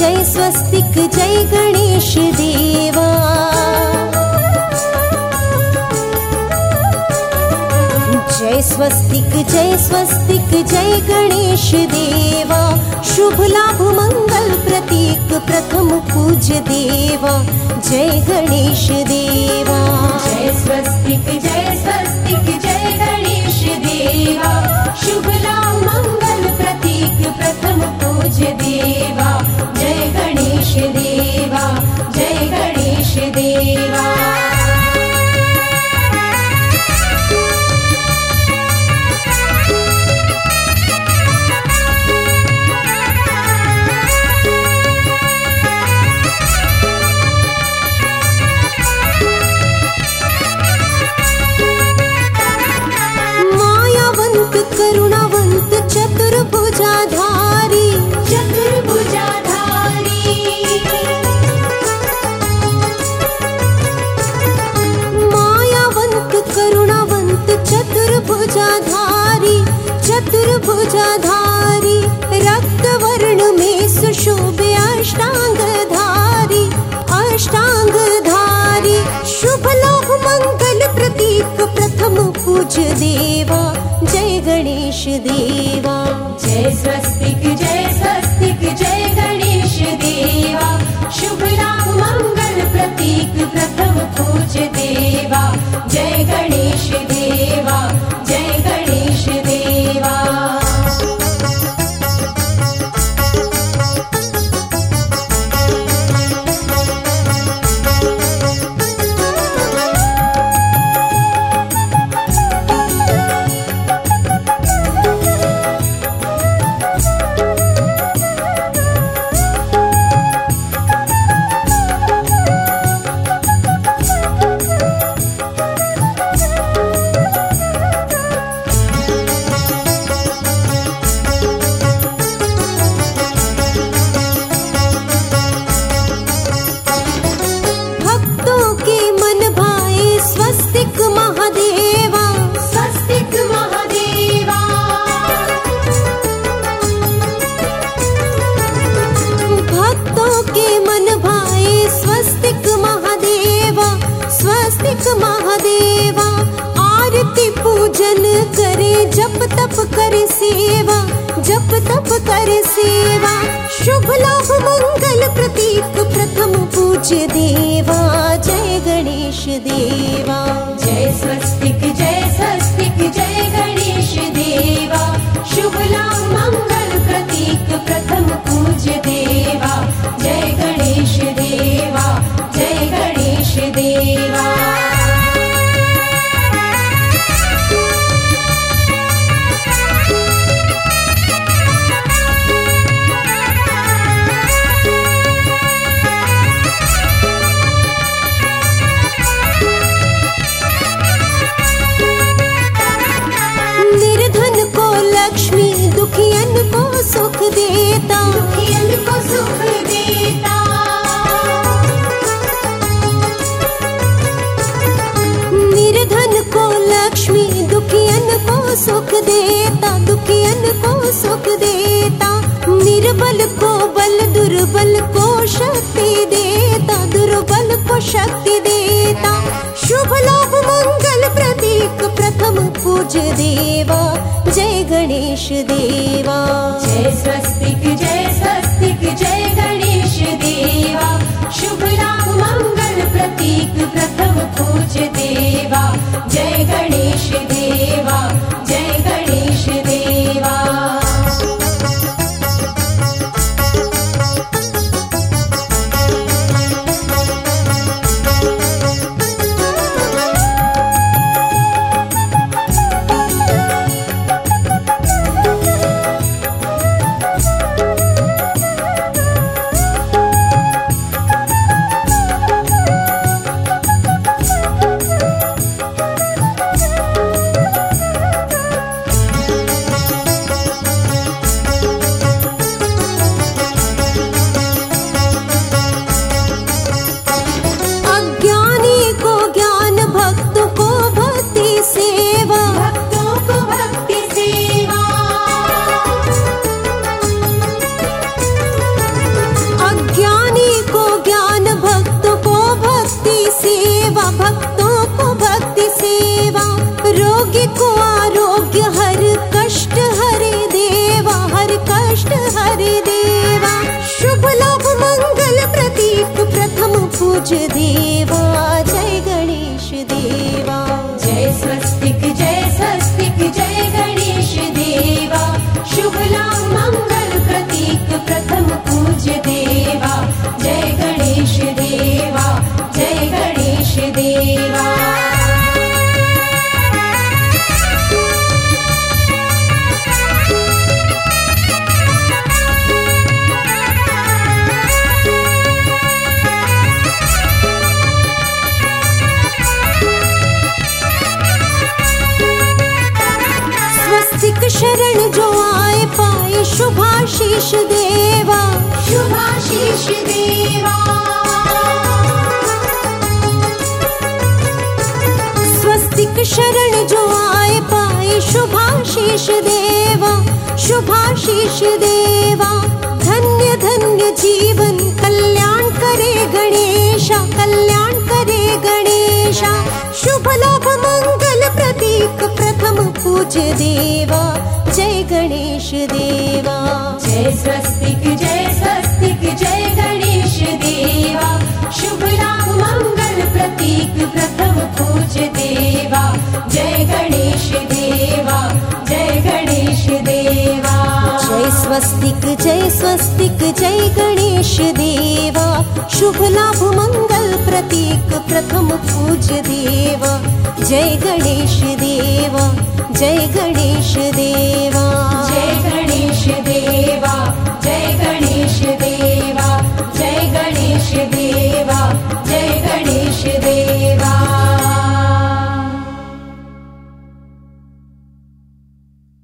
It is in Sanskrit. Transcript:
जय स्वस्तिक जय गणेश देवा। जय स्वस्तिक जय स्वस्तिक जय गणेश देवा। शुभ लाभ मंगल प्रतीक प्रथम पूज देवा। जय गणेश देवा। arriba. चे स्वस्ति। प्रभु कर सेवा शुभ लाभ मंगल प्रतीक प्रथम पूज्य देव। सुख देता दुखियन को सुख देता। निर्बल को बल दुर्बल को शक्ति देता। दुर्बल को शक्ति देता। शुभ लोभ मंगल प्रतीक प्रथम पूज देवा। जय गणेश देवा। जय स्वस्तिक जय 决定。शुभाशीष देवा। शुभाशीष देवा। स्वस्तिक शरण जो आए पाए शुभाशीष देवा। शुभाशीष देवा। धन्य धन्य जीवन कल्याण करे गणेशा कल्याण करे गणेशा। शुभ लाभ मंगल प्रतीक प्रथम पूज्य देवा गणेश देवा जय स्वस्तिक जय स्वस्तिक जय गणेश देवा शुभ लाभ मंगल प्रतीक प्रथम पूज्य देवा। जय गणेश देवा जय गणेश देवा जय स्वस्तिक जय स्वस्तिक जय गणेश देवा शुभ लाभ मंगल प्रतीक प्रथम पूज्य देवा। जय गणेश देवा जय गणेश देवा